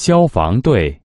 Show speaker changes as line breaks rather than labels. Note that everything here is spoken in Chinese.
消防队。